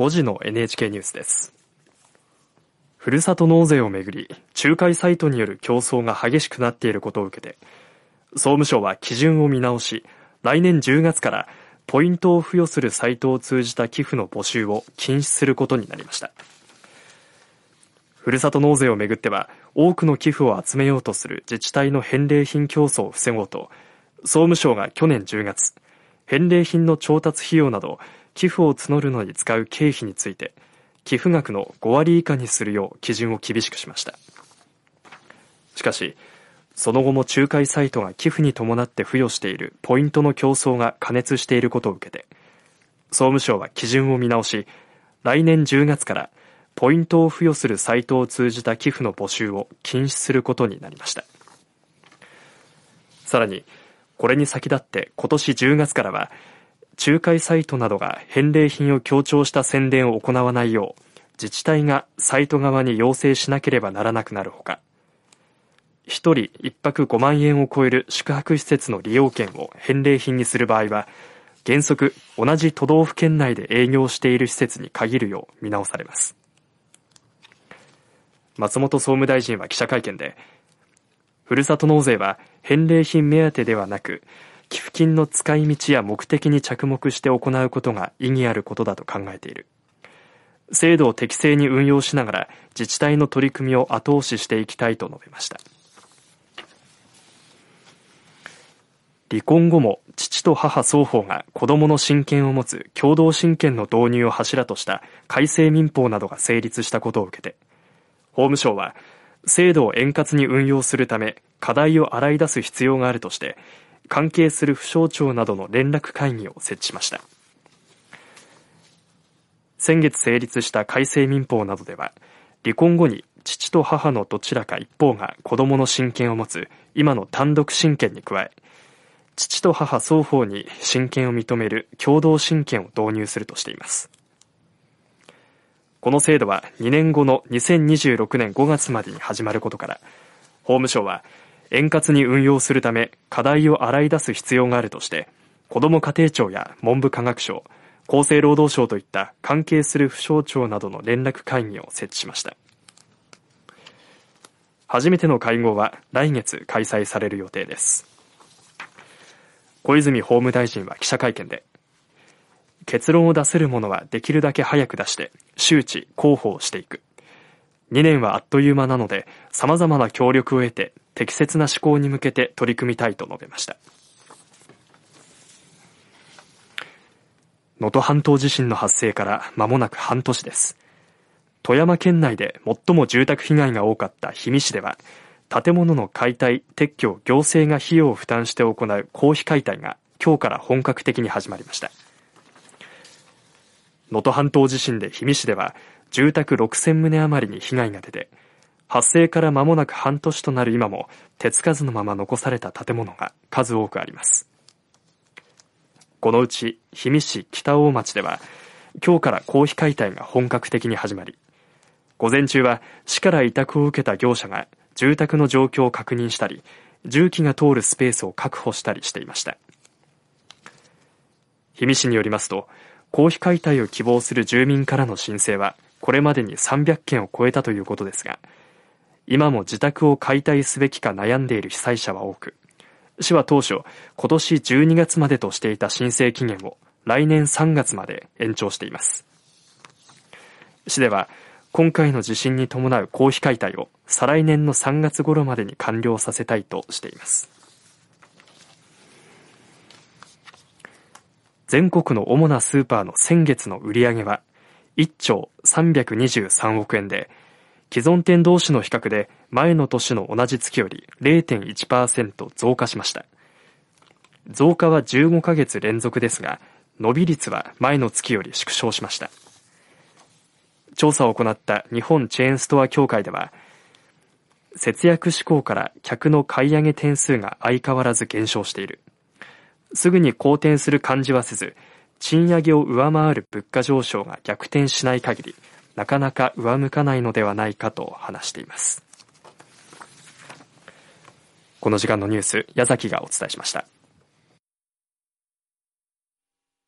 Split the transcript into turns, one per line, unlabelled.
5時の NHK ニュースです。ふるさと納税をめぐり仲介サイトによる競争が激しくなっていることを受けて総務省は基準を見直し来年10月からポイントを付与するサイトを通じた寄付の募集を禁止することになりました。ふるさと納税をめぐっては多くの寄付を集めようとする自治体の返礼品競争を防ごうと総務省が去年10月返礼品の調達費用など寄付を募るのに使う経費について寄付額の5割以下にするよう基準を厳しくしました。しかしその後も仲介サイトが寄付に伴って付与しているポイントの競争が過熱していることを受けて総務省は基準を見直し来年10月からポイントを付与するサイトを通じた寄付の募集を禁止することになりました。さらにこれに先立って今年10月からは仲介サイトなどが返礼品を強調した宣伝を行わないよう自治体がサイト側に要請しなければならなくなるほか1人1泊5万円を超える宿泊施設の利用券を返礼品にする場合は原則同じ都道府県内で営業している施設に限るよう見直されます。松本総務大臣は記者会見でふるさと納税は返礼品目当てではなく寄付金の使い道や目的に着目して行うことが意義あることだと考えている。制度を適正に運用しながら自治体の取り組みを後押ししていきたいと述べました。離婚後も父と母双方が子供の親権を持つ共同親権の導入を柱とした改正民法などが成立したことを受けて法務省は制度を円滑に運用するため課題を洗い出す必要があるとして関係する府省庁などの連絡会議を設置しました。先月成立した改正民法などでは離婚後に父と母のどちらか一方が子供の親権を持つ今の単独親権に加え父と母双方に親権を認める共同親権を導入するとしています。この制度は2年後の2026年5月までに始まることから法務省は円滑に運用するため課題を洗い出す必要があるとして子ども家庭庁や文部科学省厚生労働省といった関係する府省庁などの連絡会議を設置しました。初めての会合は来月開催される予定です。小泉法務大臣は記者会見で結論を出せるものはできるだけ早く出して周知広報していく。2年はあっという間なので様々な協力を得て適切な施行に向けて取り組みたいと述べました。能登半島地震の発生から間もなく半年です。富山県内で最も住宅被害が多かった氷見市では建物の解体撤去行政が費用を負担して行う公費解体が今日から本格的に始まりました。能登半島地震で氷見市では住宅6000棟余りに被害が出て発生から間もなく半年となる今も手つかずのまま残された建物が数多くあります。このうち氷見市北大町では今日から公費解体が本格的に始まり午前中は市から委託を受けた業者が住宅の状況を確認したり重機が通るスペースを確保したりしていました。氷見市によりますと公費解体を希望する住民からの申請はこれまでに300件を超えたということですが今も自宅を解体すべきか悩んでいる被災者は多く市は当初今年12月までとしていた申請期限を来年3月まで延長しています。市では今回の地震に伴う公費解体を再来年の3月頃までに完了させたいとしています。全国の主なスーパーの先月の売り上げは1兆323億円で、既存店同士の比較で前の年の同じ月より0.1%増加しました。増加は15ヶ月連続ですが、伸び率は前の月より縮小しました。調査を行った日本チェーンストア協会では、節約志向から客の買い上げ点数が相変わらず減少している。すぐに好転する感じはせず、賃上げを上回る物価上昇が逆転しない限り、なかなか上向かないのではないかと話しています。この時間のニュース、矢崎がお伝えしました。